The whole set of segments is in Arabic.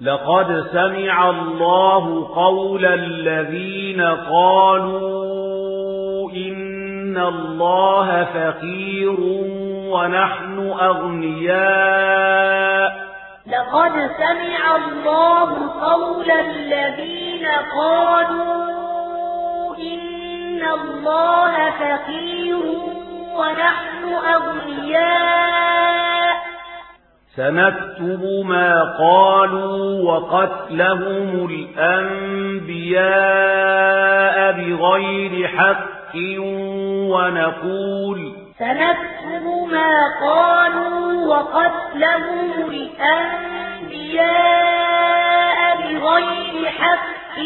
لقد سمع الله قول الذين قالوا إن الله فقير ونحن أغنياء. لقد سمع الله قول الذين قالوا إن الله فقير ونحن أغنياء. سنكتب ما قالوا وقتلهم الأنبياء بغير حق ونقول سنكتب ما قالوا وقتلهم الأنبياء بغير حق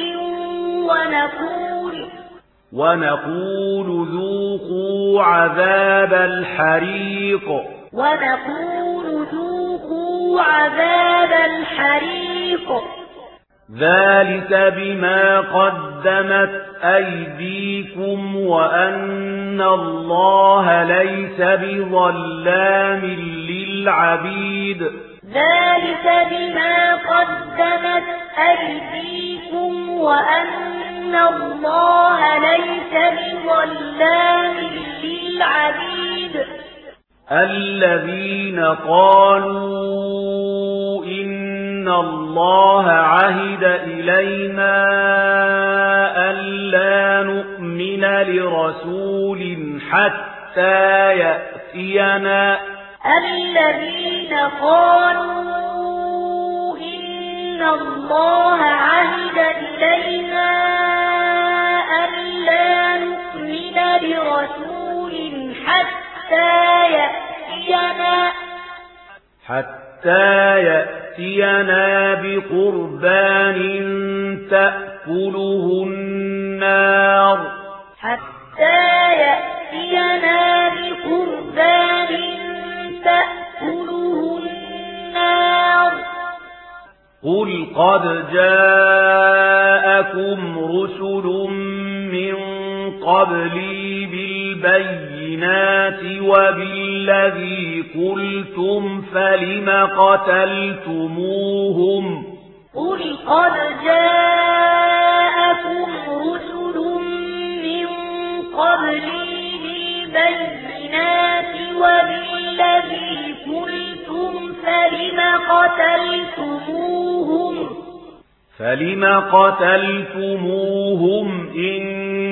ونقول ونقول ذوقوا عذاب الحريق. ونقول عذاب الحريق. ذلك بما قدمت أيديكم وأن الله ليس بظلام للعبيد. ذلك بما قدمت أيديكم وأن الله ليس بظلام للعبيد. الذين قالوا إن الله عهد إلينا ألا نؤمن لرسول حتى يأتينا الذين قالوا إن الله عهد إلينا ألا نؤمن لرسول حتى يأتينا حتى يأتينا بقربان تأكله النار. حتى يأتينا بقربان تأكله النار. قل قد جاءكم رسل من قبلي بالبيت بالبينات وبالذي قلتم فلم قتلتموهم قل قد جاءكم رسل من قبلي بالبينات وبالذي قلتم فلم قتلتموهم فلم قتلتموهم إن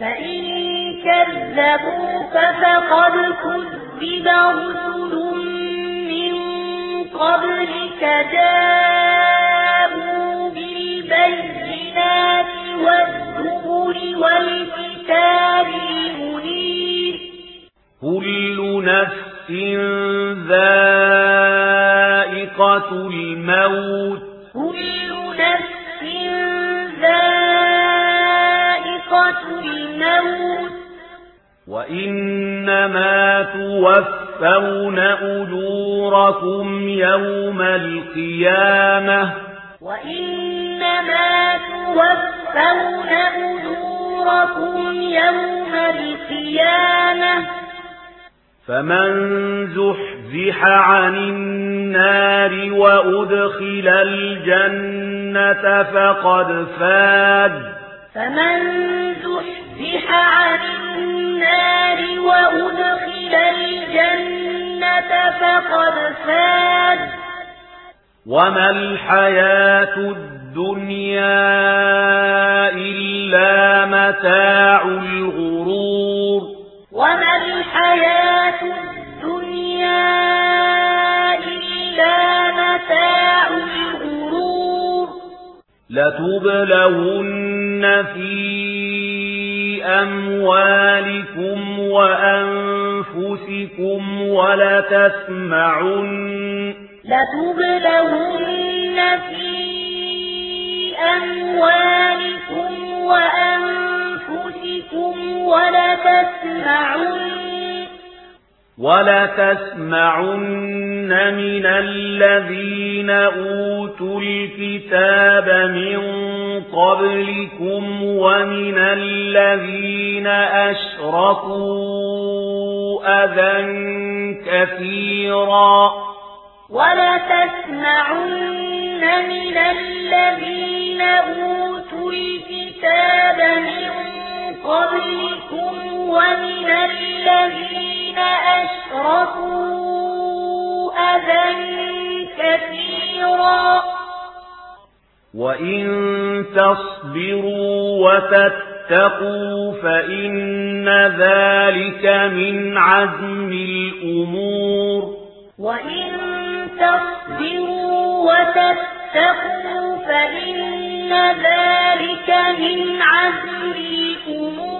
فإن كذبوك فقد كذب رسل من قبلك جاءوا والكتاب المنير كل نفس ذائقة الموت الموت. وإنما توفون أجوركم يوم القيامة. وإنما توفون أجوركم يوم القيامة. فمن زحزح عن النار وأدخل الجنة فقد فاد فمن زحزح زحزح عن النار وأدخل الجنة فقد فاد وما الحياة الدنيا إلا متاع الغرور وما الحياة الدنيا إلا متاع الغرور لتبلون في أموالكم وأنفسكم ولا تسمعن لا لتبلغن في أموالكم وأنفسكم ولا ولتسمعن وَلَتَسْمَعُنَّ مِنَ الَّذِينَ أُوتُوا الْكِتَابَ مِنْ قَبْلِكُمْ وَمِنَ الَّذِينَ أَشْرَكُوا اذًا كَثِيرًا وَلَتَسْمَعُنَّ مِنَ الَّذِينَ أُوتُوا الْكِتَابَ قبلكم ومن الذين أشركوا أذى كثيرا وإن تصبروا وتتقوا فإن ذلك من عزم الأمور وإن تصبروا وتتقوا فَاتَّقُوا فَإِنَّ ذَلِكَ مِنْ عَزْمِ الْأُمُورِ